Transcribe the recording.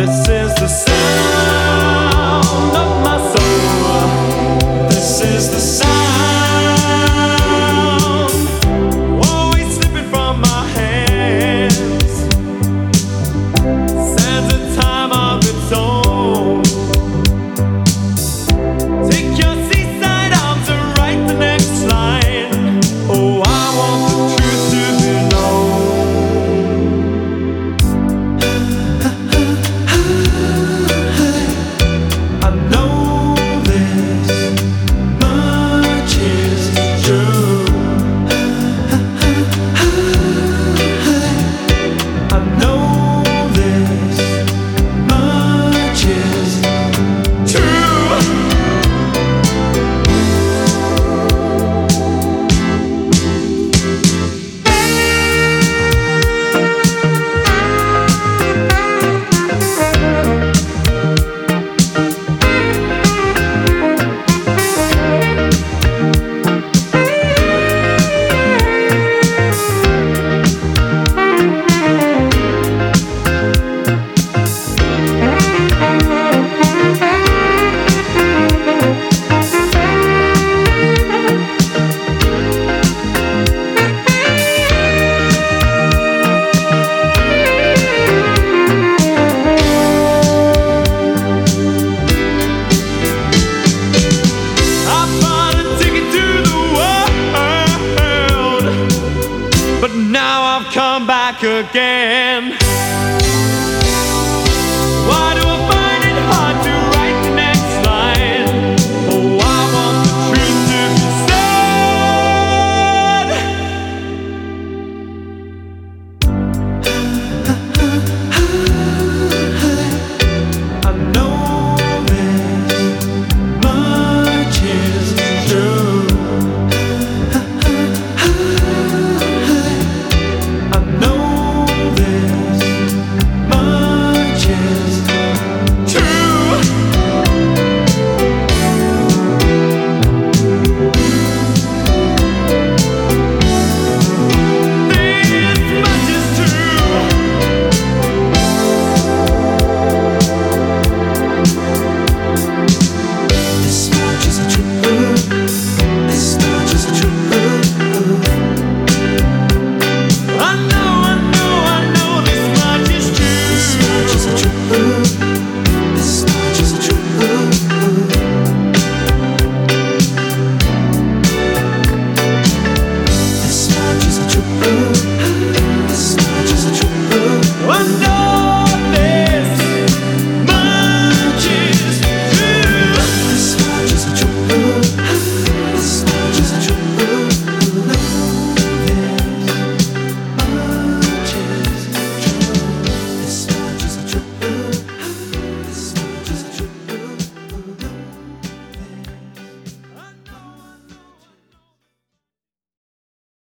This is the same. back again.